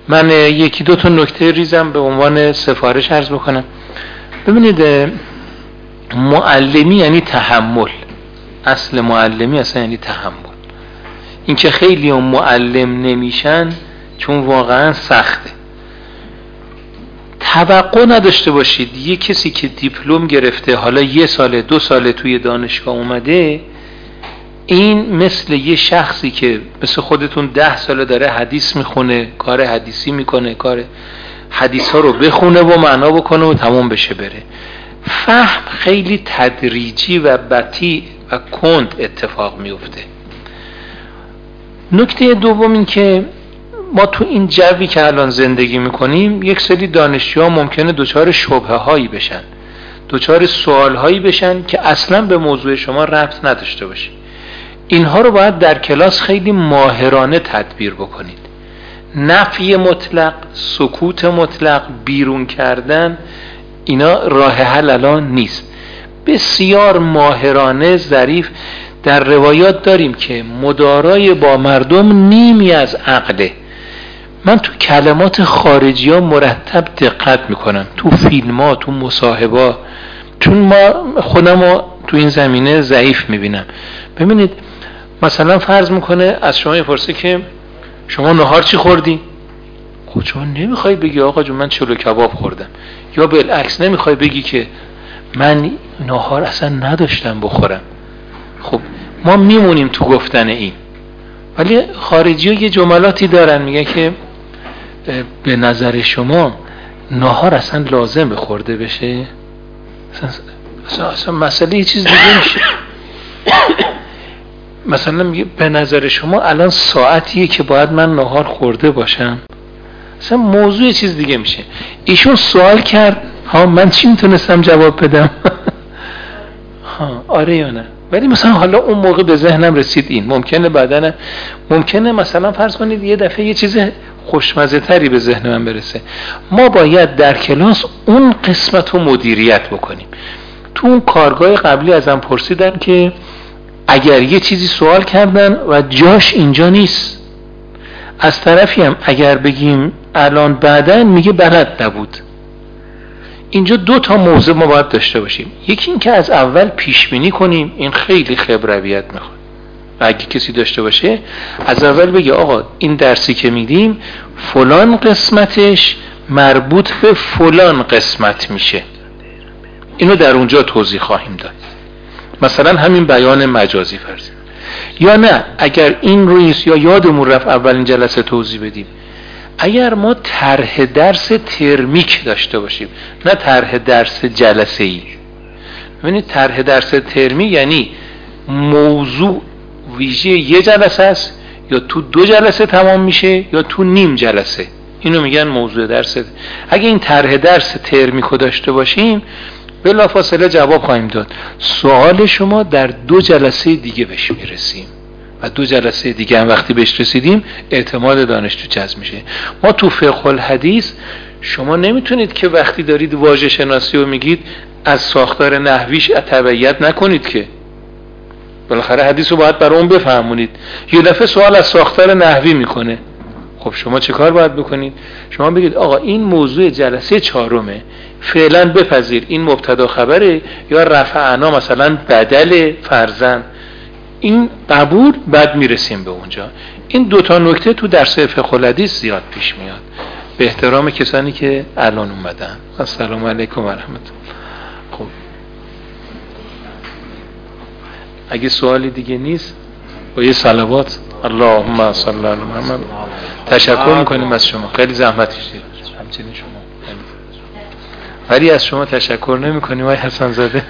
من یکی دو تا نکته ریزم به عنوان سفارش عرض بکنم. ببینید معلمی یعنی تحمل. اصل معلمی اصلا یعنی تحمل. اینکه خیلی هم معلم نمیشن چون واقعا سخته. توقع نداشته باشید یه کسی که دیپلم گرفته حالا یه ساله دو ساله توی دانشگاه اومده این مثل یه شخصی که مثل خودتون ده ساله داره حدیث می‌خونه کار حدیثی می‌کنه کار حدیث ها رو بخونه و معنا بکنه و تموم بشه بره. فهم خیلی تدریجی و بطی و کند اتفاق میفته. نکته دوم این که ما تو این جوی که الان زندگی می‌کنیم یک سری دانشجوها ممکنه دچار شبه هایی بشن دچار سوال هایی بشن که اصلا به موضوع شما ربط نداشته باشه. اینها رو باید در کلاس خیلی ماهرانه تدبیر بکنید. نفی مطلق سکوت مطلق بیرون کردن اینا راه حل الان نیست. بسیار ماهرانه ظریف. در روایات داریم که مدارای با مردم نیمی از عقله من تو کلمات خارجی ها مرتب دقت می‌کنم. تو فیلم ها تو مصاحبه چون ما خودم رو تو این زمینه ضعیف می‌بینم. ببینید مثلا فرض می‌کنه از شما یه پرسه که شما نهار چی خوردی؟ خب شما نمی‌خوای بگی آقا جون من چلو کباب خوردم. یا بالعکس نمی‌خوای بگی که من نهار اصلا نداشتم بخورم. خب ما میمونیم تو گفتن این. ولی خارجی ها یه جملاتی دارن میگه که به نظر شما نهار اصلا لازم خورده بشه؟ اصلا, اصلا, مسئله یه چیز دیگه میشه. مثلا میگه به نظر شما الان ساعتیه که باید من نهار خورده باشم؟ اصلا موضوع چیز دیگه میشه. ایشون سوال کرد ها من چی می‌تونستم جواب بدم؟ [LAUGHS] ها آره یا نه؟ ولی مثلا حالا اون موقع به ذهنم رسید این. ممکنه بعدا ممکنه مثلا فرض کنید یه دفعه یه چیز خوشمزه تری به ذهن من برسه. ما باید در کلاس اون قسمت رو مدیریت بکنیم. تو اون کارگاه قبلی ازم پرسیدن که اگر یه چیزی سوال کردن و جاش اینجا نیست. از طرفی هم اگر بگیم الان بعدا میگه بلد نبود. اینجا دو تا موضوع ما باید داشته باشیم. یکی این که از اول پیش بینی کنیم این خیلی خبرویت می‌خواد. اگه کسی داشته باشه از اول بگه آقا این درسی که میدیم فلان قسمتش مربوط به فلان قسمت میشه. اینو در اونجا توضیح خواهیم داد. مثلا همین بیان مجازی فرض. یا نه اگر این رویس یا یادمون رفت اولین جلسه توضیح بدیم. اگر ما طرح درس ترمیک داشته باشیم نه طرح درس جلسه ای ببینید طرح درس ترمی یعنی موضوع ویژه یه جلسه است یا تو دو جلسه تمام میشه یا تو نیم جلسه. اینو میگن موضوع درس. اگه این طرح درس ترمیکو داشته باشیم بلافاصله جواب خواهیم داد. سوال شما در دو جلسه دیگه بهش می‌رسیم. و دو جلسه دیگه هم وقتی بهش رسیدیم اعتماد دانشجو جذب میشه. ما تو فقه الحدیث شما نمی‌تونید که وقتی دارید واژه شناسی رو میگید از ساختار نحویش تبعیت نکنید که. بالاخره حدیث رو باید برای اون بفهمونید. یه دفعه سوال از ساختار نحوی می‌کنه. خب شما چه کار باید بکنید؟ شما بگید آقا این موضوع جلسه چهارمه. فعلا بپذیر. این مبتدا خبره یا رفعنا مثلا بدل فرزن این قبول بعد می‌رسیم به اونجا. این دوتا نکته تو درس فقه زیاد پیش میاد. به احترام کسانی که الان اومدن. السلام علیکم و رحمت خب. اگه سوالی دیگه نیست با یه صلوات. اللهم صل علی محمد. تشکر می‌کنیم از شما. خیلی زحمت کشید همچنین شما. ولی از شما تشکر نمی کنیم آی حسن زاده